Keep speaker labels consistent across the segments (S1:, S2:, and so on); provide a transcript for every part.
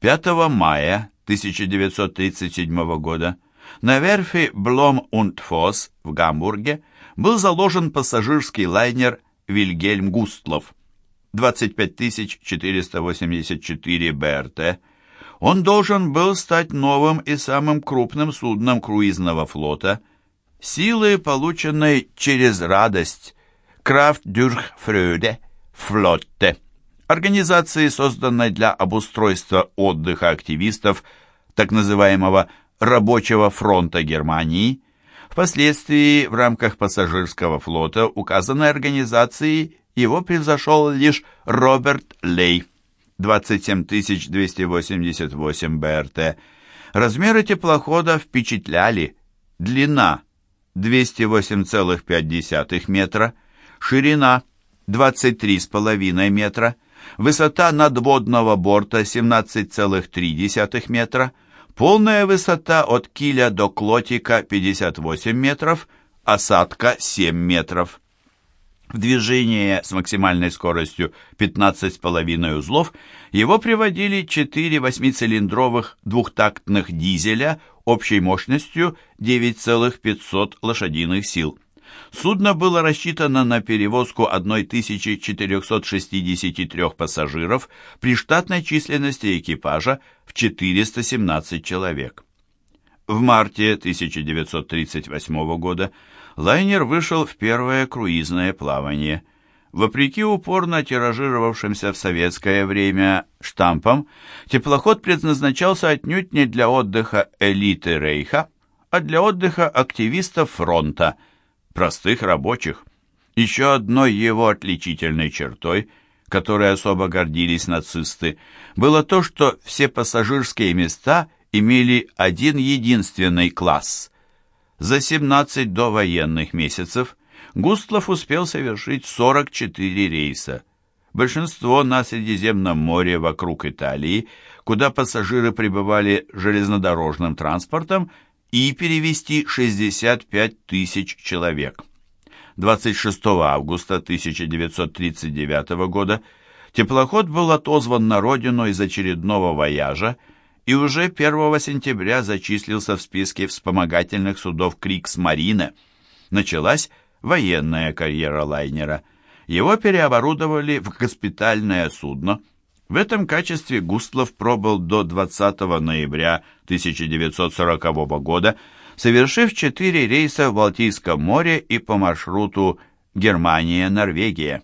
S1: 5 мая 1937 года на верфи Блом und Фос в Гамбурге был заложен пассажирский лайнер «Вильгельм Густлов» 25 484 БРТ. Он должен был стать новым и самым крупным судном круизного флота. Силы, полученной через радость, Крафт дюрх Фрёде, флотте, организации, созданной для обустройства отдыха активистов так называемого «рабочего фронта Германии», Впоследствии в рамках пассажирского флота указанной организации его превзошел лишь Роберт Лей, 27 288 БРТ. Размеры теплохода впечатляли. Длина 208,5 метра, ширина 23,5 метра, высота надводного борта 17,3 метра, полная высота от киля до клотика 58 метров, осадка 7 метров. В движение с максимальной скоростью 15,5 узлов его приводили 4 восьмицилиндровых двухтактных дизеля общей мощностью 9,500 лошадиных сил. Судно было рассчитано на перевозку 1463 пассажиров при штатной численности экипажа в 417 человек. В марте 1938 года лайнер вышел в первое круизное плавание. Вопреки упорно тиражировавшимся в советское время штампам, теплоход предназначался отнюдь не для отдыха элиты Рейха, а для отдыха активистов фронта, простых рабочих. Еще одной его отличительной чертой, которой особо гордились нацисты, было то, что все пассажирские места имели один единственный класс – за 17 довоенных месяцев Густлов успел совершить 44 рейса. Большинство на Средиземном море вокруг Италии, куда пассажиры прибывали железнодорожным транспортом, и перевести 65 тысяч человек. 26 августа 1939 года теплоход был отозван на родину из очередного вояжа, и уже 1 сентября зачислился в списке вспомогательных судов Крикс-Марина. Началась военная карьера лайнера. Его переоборудовали в госпитальное судно. В этом качестве Густлов пробыл до 20 ноября 1940 года, совершив четыре рейса в Балтийском море и по маршруту Германия-Норвегия.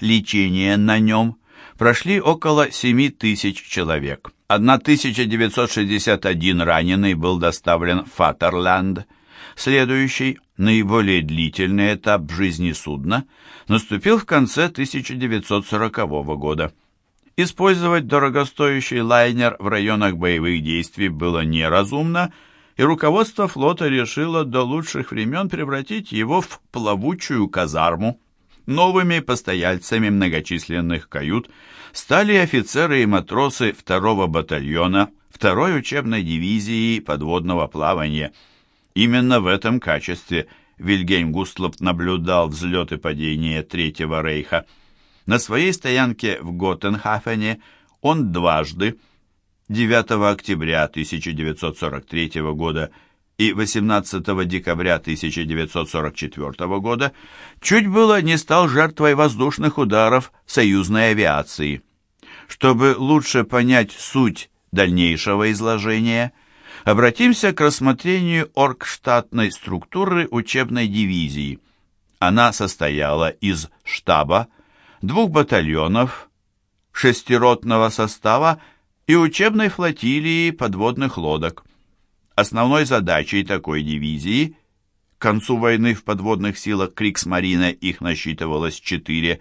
S1: Лечение на нем прошли около 7 тысяч человек. 1961 раненый был доставлен в Фатерланд. Следующий, наиболее длительный этап жизни судна наступил в конце 1940 года. Использовать дорогостоящий лайнер в районах боевых действий было неразумно, и руководство флота решило до лучших времен превратить его в плавучую казарму. Новыми постояльцами многочисленных кают стали офицеры и матросы второго батальона второй учебной дивизии подводного плавания. Именно в этом качестве Вильгельм Густлов наблюдал взлет и падение Третьего рейха. На своей стоянке в Готтенхафене он дважды, 9 октября 1943 года и 18 декабря 1944 года чуть было не стал жертвой воздушных ударов союзной авиации. Чтобы лучше понять суть дальнейшего изложения, обратимся к рассмотрению оргштатной структуры учебной дивизии. Она состояла из штаба, двух батальонов, шестиротного состава и учебной флотилии подводных лодок. Основной задачей такой дивизии к концу войны в подводных силах Криксмарина их насчитывалось четыре,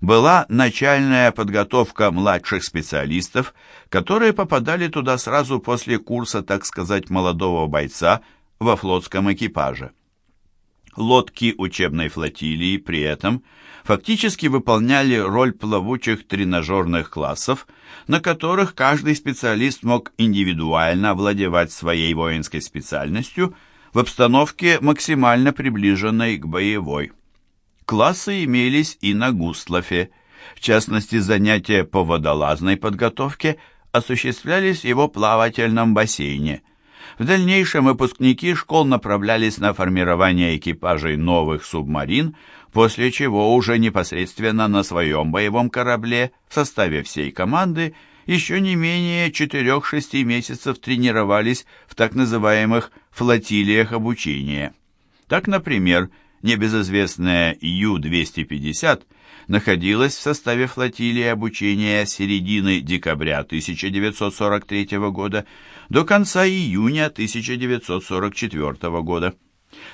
S1: была начальная подготовка младших специалистов, которые попадали туда сразу после курса, так сказать, молодого бойца во флотском экипаже. Лодки учебной флотилии при этом фактически выполняли роль плавучих тренажерных классов, на которых каждый специалист мог индивидуально овладевать своей воинской специальностью в обстановке максимально приближенной к боевой. Классы имелись и на Густлофе, в частности занятия по водолазной подготовке, осуществлялись в его плавательном бассейне. В дальнейшем выпускники школ направлялись на формирование экипажей новых субмарин, после чего уже непосредственно на своем боевом корабле в составе всей команды еще не менее 4-6 месяцев тренировались в так называемых флотилиях обучения. Так, например, небезызвестная Ю-250 находилась в составе флотилии обучения с середины декабря 1943 года до конца июня 1944 года.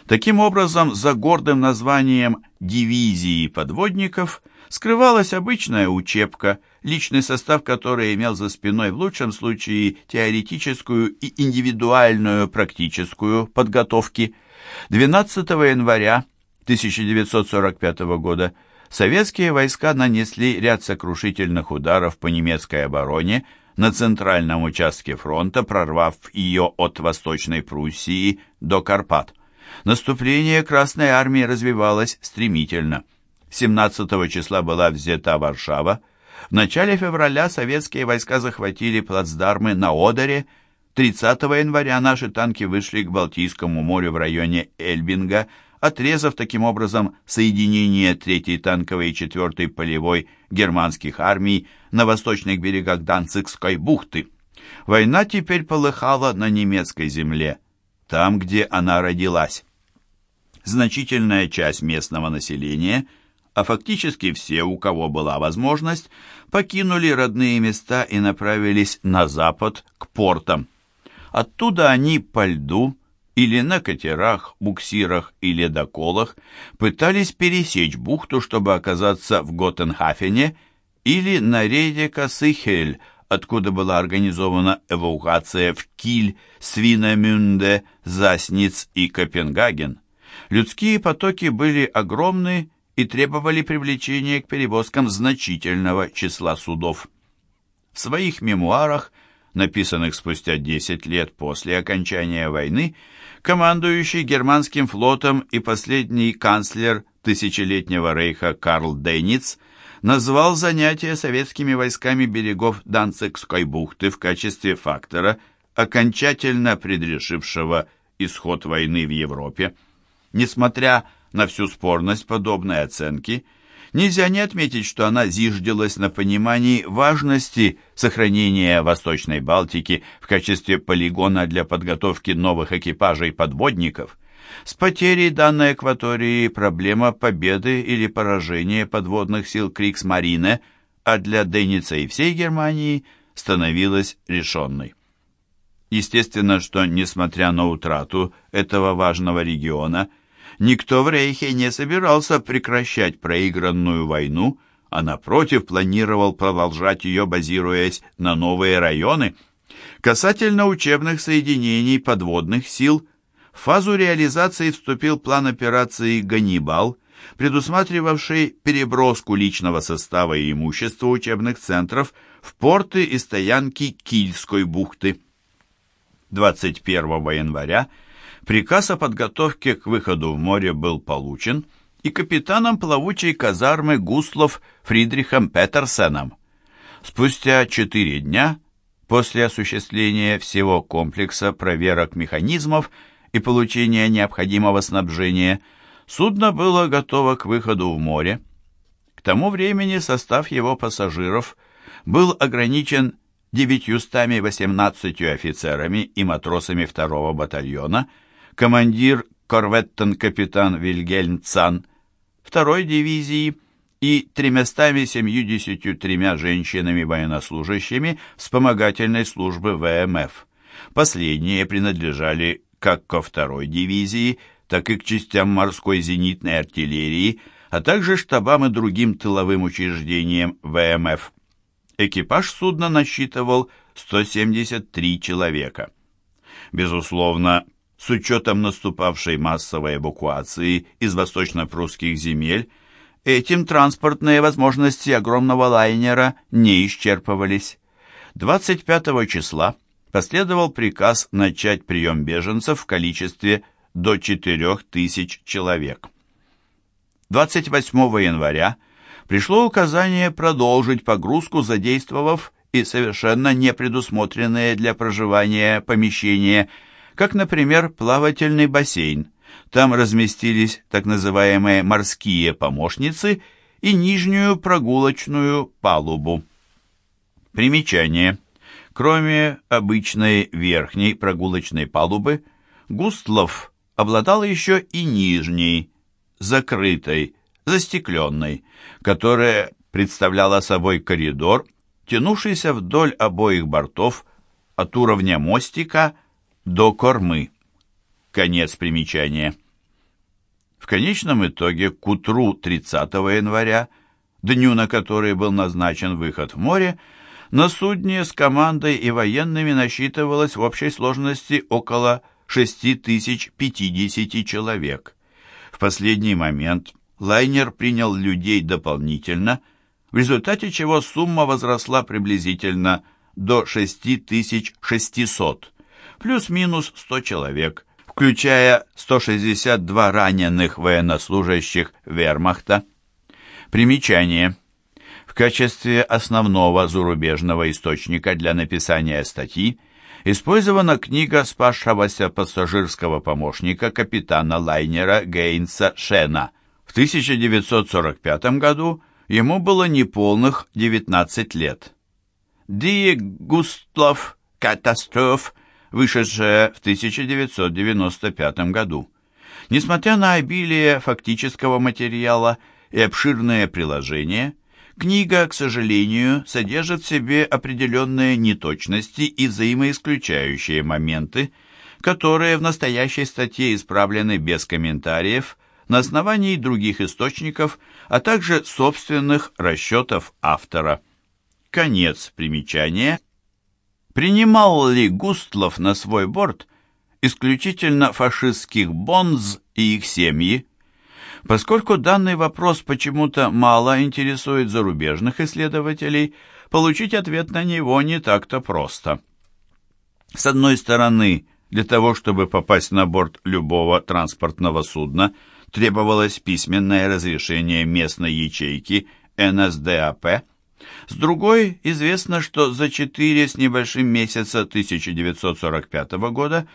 S1: Таким образом, за гордым названием «дивизии подводников» скрывалась обычная учебка, личный состав которой имел за спиной в лучшем случае теоретическую и индивидуальную практическую подготовки. 12 января 1945 года советские войска нанесли ряд сокрушительных ударов по немецкой обороне на центральном участке фронта, прорвав ее от Восточной Пруссии до Карпат. Наступление Красной Армии развивалось стремительно. 17 числа была взята Варшава. В начале февраля советские войска захватили плацдармы на Одере. 30 января наши танки вышли к Балтийскому морю в районе Эльбинга, отрезав таким образом соединение 3-й танковой и 4-й полевой германских армий на восточных берегах Данцигской бухты. Война теперь полыхала на немецкой земле, там, где она родилась. Значительная часть местного населения, а фактически все, у кого была возможность, покинули родные места и направились на запад к портам. Оттуда они по льду, или на катерах, буксирах и ледоколах пытались пересечь бухту, чтобы оказаться в Готенхафене или на рейде Кассихель, откуда была организована эвакуация в Киль, Свинемюнде, Засниц и Копенгаген. Людские потоки были огромны и требовали привлечения к перевозкам значительного числа судов. В своих мемуарах, написанных спустя 10 лет после окончания войны, командующий германским флотом и последний канцлер тысячелетнего рейха Карл Дейниц назвал занятие советскими войсками берегов Данцигской бухты в качестве фактора, окончательно предрешившего исход войны в Европе. Несмотря на всю спорность подобной оценки, нельзя не отметить, что она зиждилась на понимании важности сохранения Восточной Балтики в качестве полигона для подготовки новых экипажей подводников. С потерей данной акватории проблема победы или поражения подводных сил Криксмарине, а для Денница и всей Германии становилась решенной. Естественно, что, несмотря на утрату этого важного региона, никто в Рейхе не собирался прекращать проигранную войну, а напротив планировал продолжать ее, базируясь на новые районы. Касательно учебных соединений подводных сил, в фазу реализации вступил план операции «Ганнибал», предусматривавший переброску личного состава и имущества учебных центров в порты и стоянки Кильской бухты. 21 января приказ о подготовке к выходу в море был получен и капитаном плавучей казармы Гуслов Фридрихом Петерсеном. Спустя четыре дня после осуществления всего комплекса проверок механизмов и получения необходимого снабжения судно было готово к выходу в море. К тому времени состав его пассажиров был ограничен 918 офицерами и матросами второго батальона, командир корветтон-капитан Вильгельм Цан второй дивизии и 373 женщинами-военнослужащими вспомогательной службы ВМФ. Последние принадлежали как ко второй дивизии, так и к частям морской зенитной артиллерии, а также штабам и другим тыловым учреждениям ВМФ экипаж судна насчитывал 173 человека. Безусловно, с учетом наступавшей массовой эвакуации из восточно-прусских земель, этим транспортные возможности огромного лайнера не исчерпывались. 25 числа последовал приказ начать прием беженцев в количестве до 4000 человек. 28 января пришло указание продолжить погрузку, задействовав и совершенно не предусмотренные для проживания помещения, как, например, плавательный бассейн. Там разместились так называемые морские помощницы и нижнюю прогулочную палубу. Примечание. Кроме обычной верхней прогулочной палубы, Густлов обладал еще и нижней, закрытой, застекленной, которая представляла собой коридор, тянувшийся вдоль обоих бортов от уровня мостика до кормы. Конец примечания. В конечном итоге к утру 30 января, дню на который был назначен выход в море, на судне с командой и военными насчитывалось в общей сложности около 6050 человек. В последний момент лайнер принял людей дополнительно, в результате чего сумма возросла приблизительно до 6600, плюс-минус 100 человек, включая 162 раненых военнослужащих вермахта. Примечание. В качестве основного зарубежного источника для написания статьи использована книга спасшегося пассажирского помощника капитана лайнера Гейнса Шена. В 1945 году ему было неполных 19 лет. Die Густлов Катастроф, вышедшая в 1995 году. Несмотря на обилие фактического материала и обширное приложение, Книга, к сожалению, содержит в себе определенные неточности и взаимоисключающие моменты, которые в настоящей статье исправлены без комментариев на основании других источников, а также собственных расчетов автора. Конец примечания. Принимал ли Густлов на свой борт исключительно фашистских бонз и их семьи? Поскольку данный вопрос почему-то мало интересует зарубежных исследователей, получить ответ на него не так-то просто. С одной стороны, для того, чтобы попасть на борт любого транспортного судна, требовалось письменное разрешение местной ячейки НСДАП. С другой, известно, что за четыре с небольшим месяца 1945 года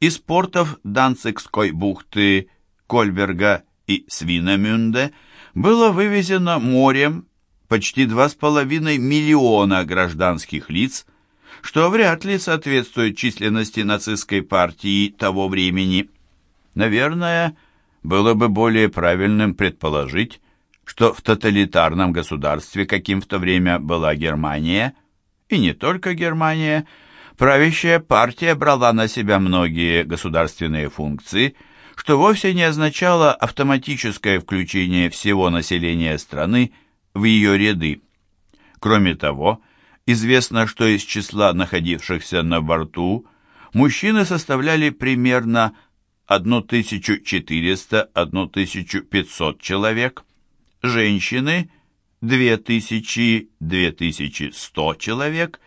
S1: из портов Данцигской бухты, Кольберга и Свинемюнде было вывезено морем почти 2,5 миллиона гражданских лиц, что вряд ли соответствует численности нацистской партии того времени. Наверное, было бы более правильным предположить, что в тоталитарном государстве, каким в то время была Германия, и не только Германия, правящая партия брала на себя многие государственные функции – что вовсе не означало автоматическое включение всего населения страны в ее ряды. Кроме того, известно, что из числа находившихся на борту мужчины составляли примерно 1400-1500 человек, женщины – 2000-2100 человек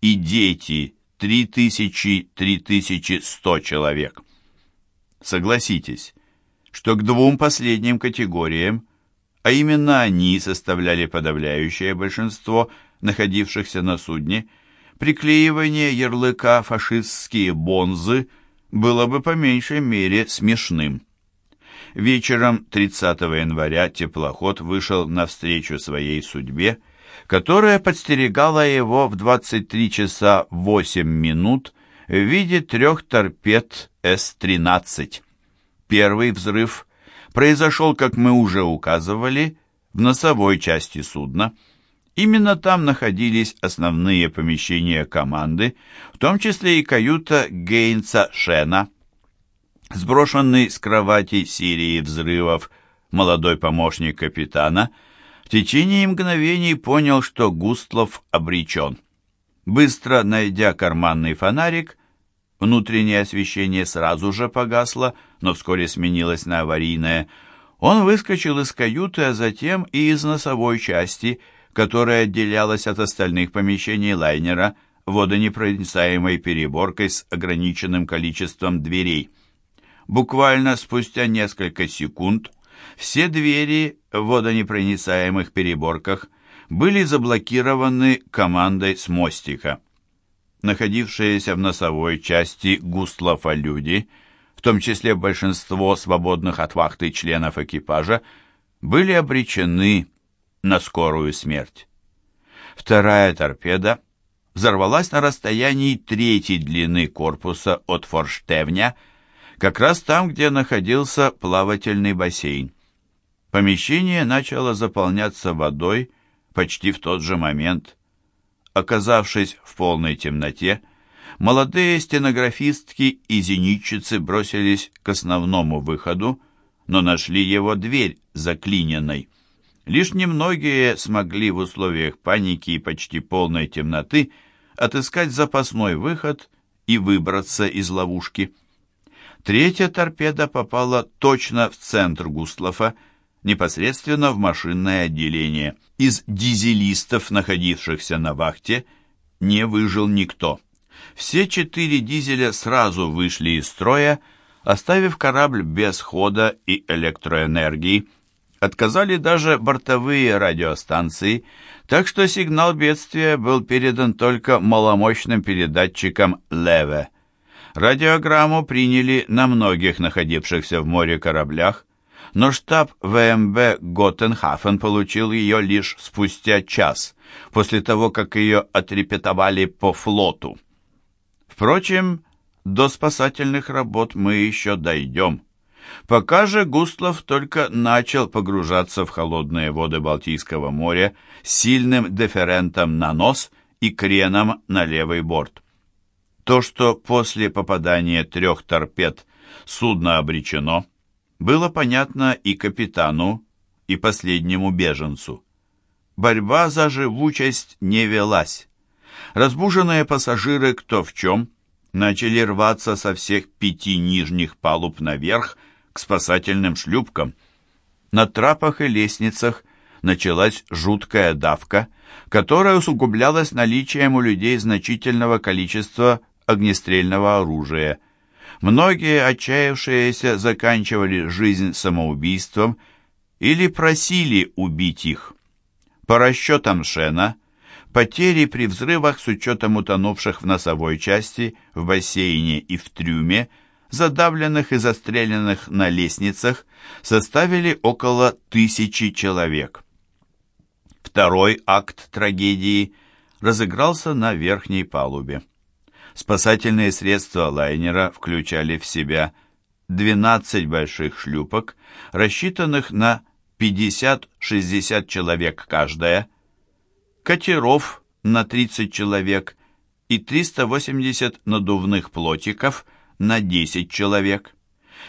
S1: и дети – 3000-3100 человек. Согласитесь, что к двум последним категориям, а именно они составляли подавляющее большинство находившихся на судне, приклеивание ярлыка «фашистские бонзы» было бы по меньшей мере смешным. Вечером 30 января теплоход вышел навстречу своей судьбе, которая подстерегала его в 23 часа 8 минут в виде трех торпед С-13. Первый взрыв произошел, как мы уже указывали, в носовой части судна. Именно там находились основные помещения команды, в том числе и каюта Гейнса Шена. Сброшенный с кровати серии взрывов молодой помощник капитана в течение мгновений понял, что Густлов обречен. Быстро найдя карманный фонарик, внутреннее освещение сразу же погасло, но вскоре сменилось на аварийное. Он выскочил из каюты, а затем и из носовой части, которая отделялась от остальных помещений лайнера водонепроницаемой переборкой с ограниченным количеством дверей. Буквально спустя несколько секунд все двери в водонепроницаемых переборках были заблокированы командой с мостика. Находившиеся в носовой части Густлова люди, в том числе большинство свободных от вахты членов экипажа, были обречены на скорую смерть. Вторая торпеда взорвалась на расстоянии третьей длины корпуса от форштевня, как раз там, где находился плавательный бассейн. Помещение начало заполняться водой почти в тот же момент. Оказавшись в полной темноте, молодые стенографистки и зенитчицы бросились к основному выходу, но нашли его дверь заклиненной. Лишь немногие смогли в условиях паники и почти полной темноты отыскать запасной выход и выбраться из ловушки. Третья торпеда попала точно в центр Густлофа, непосредственно в машинное отделение. Из дизелистов, находившихся на вахте, не выжил никто. Все четыре дизеля сразу вышли из строя, оставив корабль без хода и электроэнергии. Отказали даже бортовые радиостанции, так что сигнал бедствия был передан только маломощным передатчиком «Леве». Радиограмму приняли на многих находившихся в море кораблях, но штаб ВМБ Готтенхафен получил ее лишь спустя час, после того, как ее отрепетовали по флоту. Впрочем, до спасательных работ мы еще дойдем. Пока же Густлов только начал погружаться в холодные воды Балтийского моря сильным деферентом на нос и креном на левый борт. То, что после попадания трех торпед судно обречено – было понятно и капитану, и последнему беженцу. Борьба за живучесть не велась. Разбуженные пассажиры кто в чем начали рваться со всех пяти нижних палуб наверх к спасательным шлюпкам. На трапах и лестницах началась жуткая давка, которая усугублялась наличием у людей значительного количества огнестрельного оружия – Многие отчаявшиеся заканчивали жизнь самоубийством или просили убить их. По расчетам Шена, потери при взрывах с учетом утонувших в носовой части, в бассейне и в трюме, задавленных и застреленных на лестницах, составили около тысячи человек. Второй акт трагедии разыгрался на верхней палубе. Спасательные средства лайнера включали в себя 12 больших шлюпок, рассчитанных на 50-60 человек каждая, катеров на 30 человек и 380 надувных плотиков на 10 человек.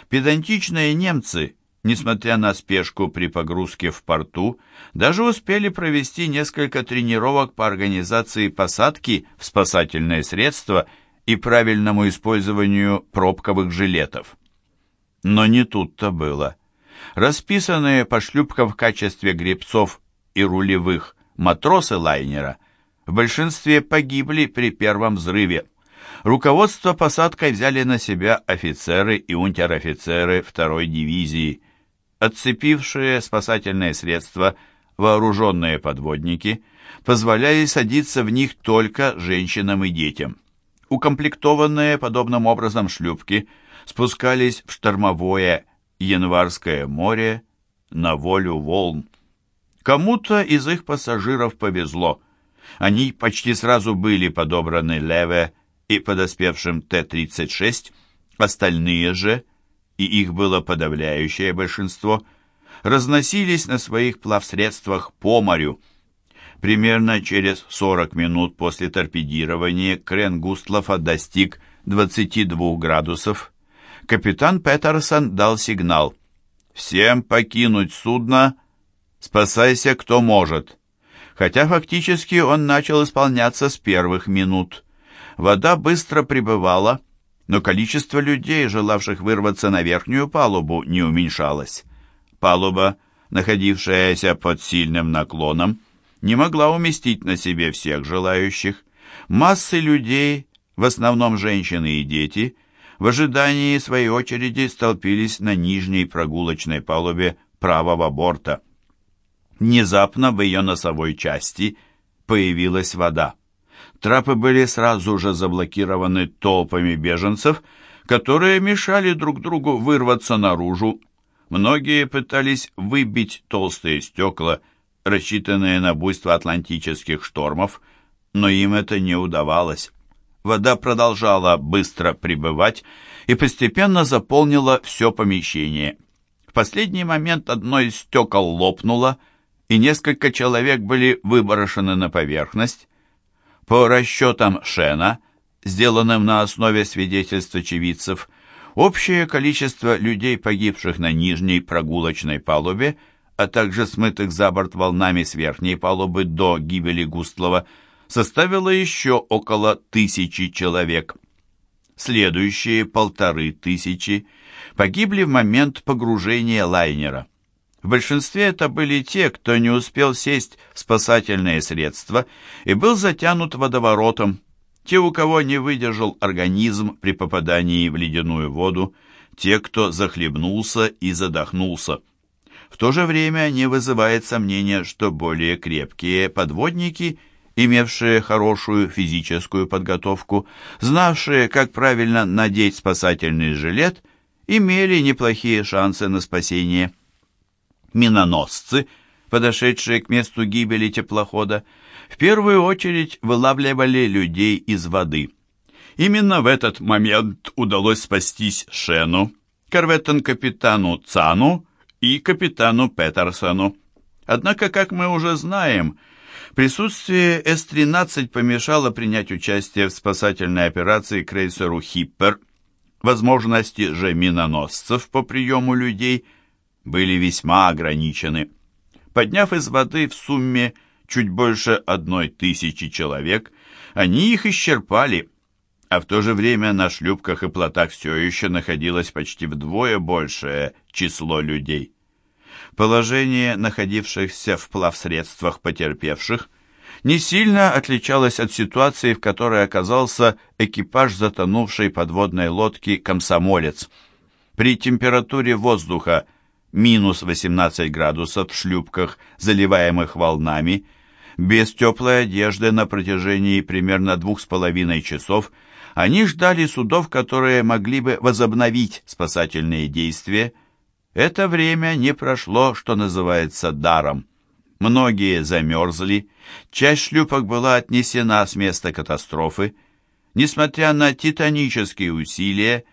S1: Педантичные немцы, несмотря на спешку при погрузке в порту, даже успели провести несколько тренировок по организации посадки в спасательное средство и правильному использованию пробковых жилетов. Но не тут-то было. Расписанные по шлюпкам в качестве гребцов и рулевых матросы лайнера в большинстве погибли при первом взрыве. Руководство посадкой взяли на себя офицеры и унтер-офицеры второй дивизии. Отцепившие спасательные средства вооруженные подводники позволяли садиться в них только женщинам и детям. Укомплектованные подобным образом шлюпки спускались в штормовое Январское море на волю волн. Кому-то из их пассажиров повезло. Они почти сразу были подобраны Леве и подоспевшим Т-36, остальные же, и их было подавляющее большинство, разносились на своих плавсредствах по морю, Примерно через 40 минут после торпедирования крен Густлофа достиг 22 градусов. Капитан Петерсон дал сигнал. «Всем покинуть судно, спасайся кто может». Хотя фактически он начал исполняться с первых минут. Вода быстро прибывала, но количество людей, желавших вырваться на верхнюю палубу, не уменьшалось. Палуба, находившаяся под сильным наклоном, не могла уместить на себе всех желающих. Массы людей, в основном женщины и дети, в ожидании своей очереди столпились на нижней прогулочной палубе правого борта. Внезапно в ее носовой части появилась вода. Трапы были сразу же заблокированы толпами беженцев, которые мешали друг другу вырваться наружу. Многие пытались выбить толстые стекла, рассчитанные на буйство атлантических штормов, но им это не удавалось. Вода продолжала быстро прибывать и постепенно заполнила все помещение. В последний момент одно из стекол лопнуло, и несколько человек были выброшены на поверхность. По расчетам Шена, сделанным на основе свидетельств очевидцев, общее количество людей, погибших на нижней прогулочной палубе, а также смытых за борт волнами с верхней палубы до гибели Густлова, составило еще около тысячи человек. Следующие полторы тысячи погибли в момент погружения лайнера. В большинстве это были те, кто не успел сесть в спасательные средства и был затянут водоворотом, те, у кого не выдержал организм при попадании в ледяную воду, те, кто захлебнулся и задохнулся. В то же время не вызывает сомнения, что более крепкие подводники, имевшие хорошую физическую подготовку, знавшие, как правильно надеть спасательный жилет, имели неплохие шансы на спасение миноносцы, подошедшие к месту гибели теплохода, в первую очередь вылавливали людей из воды. Именно в этот момент удалось спастись Шену, корветтон-капитану Цану и капитану Петерсону. Однако, как мы уже знаем, присутствие С-13 помешало принять участие в спасательной операции крейсеру «Хиппер». Возможности же миноносцев по приему людей – были весьма ограничены. Подняв из воды в сумме чуть больше одной тысячи человек, они их исчерпали, а в то же время на шлюпках и плотах все еще находилось почти вдвое большее число людей. Положение находившихся в плавсредствах потерпевших не сильно отличалось от ситуации, в которой оказался экипаж затонувшей подводной лодки «Комсомолец». При температуре воздуха минус 18 градусов в шлюпках, заливаемых волнами, без теплой одежды на протяжении примерно двух с половиной часов, они ждали судов, которые могли бы возобновить спасательные действия. Это время не прошло, что называется, даром. Многие замерзли, часть шлюпок была отнесена с места катастрофы. Несмотря на титанические усилия,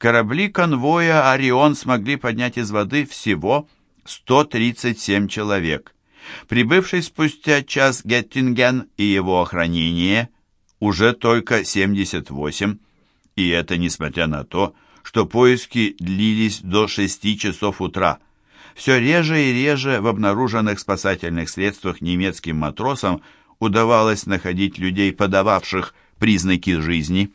S1: корабли конвоя «Орион» смогли поднять из воды всего 137 человек. Прибывший спустя час Геттинген и его охранение уже только 78, и это несмотря на то, что поиски длились до 6 часов утра. Все реже и реже в обнаруженных спасательных средствах немецким матросам удавалось находить людей, подававших признаки жизни.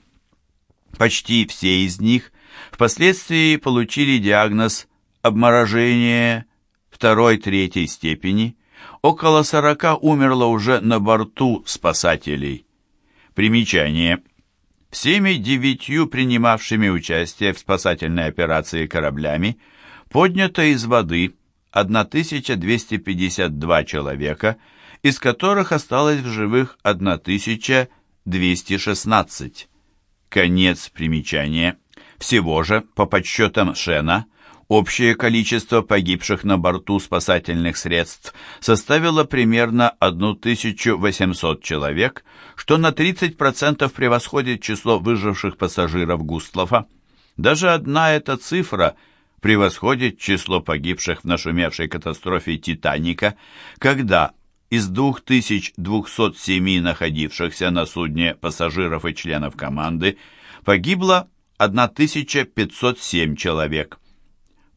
S1: Почти все из них Впоследствии получили диагноз обморожение второй-третьей степени. Около сорока умерло уже на борту спасателей. Примечание. Всеми девятью принимавшими участие в спасательной операции кораблями поднято из воды 1252 человека, из которых осталось в живых 1216. Конец примечания. Всего же, по подсчетам Шена, общее количество погибших на борту спасательных средств составило примерно 1800 человек, что на 30% превосходит число выживших пассажиров Густлова. Даже одна эта цифра превосходит число погибших в нашумевшей катастрофе «Титаника», когда из 2207 находившихся на судне пассажиров и членов команды погибло 1507 человек.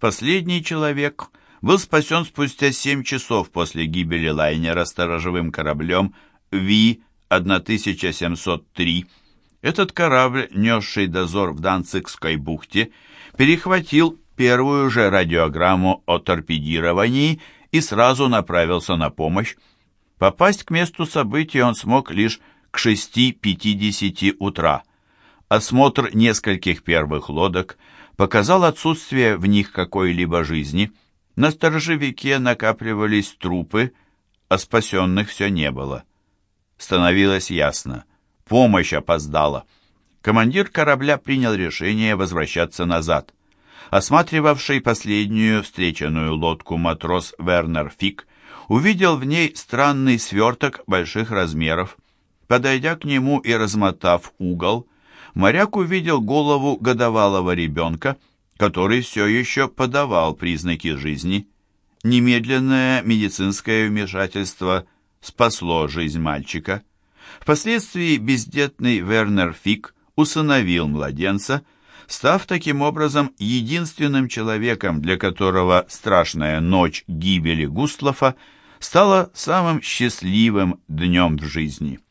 S1: Последний человек был спасен спустя 7 часов после гибели лайнера сторожевым кораблем Ви-1703. Этот корабль, несший дозор в Данцигской бухте, перехватил первую же радиограмму о торпедировании и сразу направился на помощь. Попасть к месту событий он смог лишь к 6.50 утра. Осмотр нескольких первых лодок показал отсутствие в них какой-либо жизни. На сторожевике накапливались трупы, а спасенных все не было. Становилось ясно. Помощь опоздала. Командир корабля принял решение возвращаться назад. Осматривавший последнюю встреченную лодку матрос Вернер Фик увидел в ней странный сверток больших размеров. Подойдя к нему и размотав угол, моряк увидел голову годовалого ребенка, который все еще подавал признаки жизни. Немедленное медицинское вмешательство спасло жизнь мальчика. Впоследствии бездетный Вернер Фик усыновил младенца, став таким образом единственным человеком, для которого страшная ночь гибели Густлофа стала самым счастливым днем в жизни.